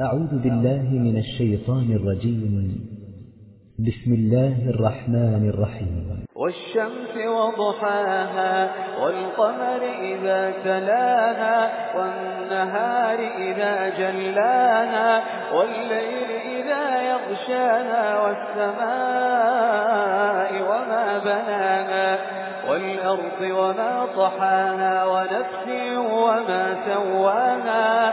أعوذ بالله من الشيطان الرجيم. بسم الله الرحمن الرحيم. والشمس وضحاها والقمر إذا تلاها والنهار إذا جلاها والليل إذا يغشاها والسماء وما بناها والأرض وما طحاها ونفس وما سواها.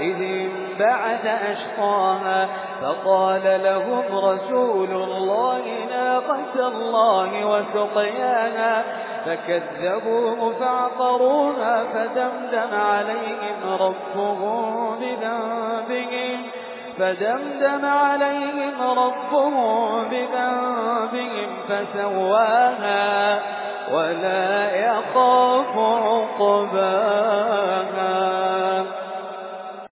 إذ انبعث أشقاها فقال لهم رسول الله ناقة الله وسقياها فكذبوه فعقروها فدمدم عليهم ربهم بذنبهم فدمدم عليهم ربهم بذنبهم فسواها ولا يخاف عقباها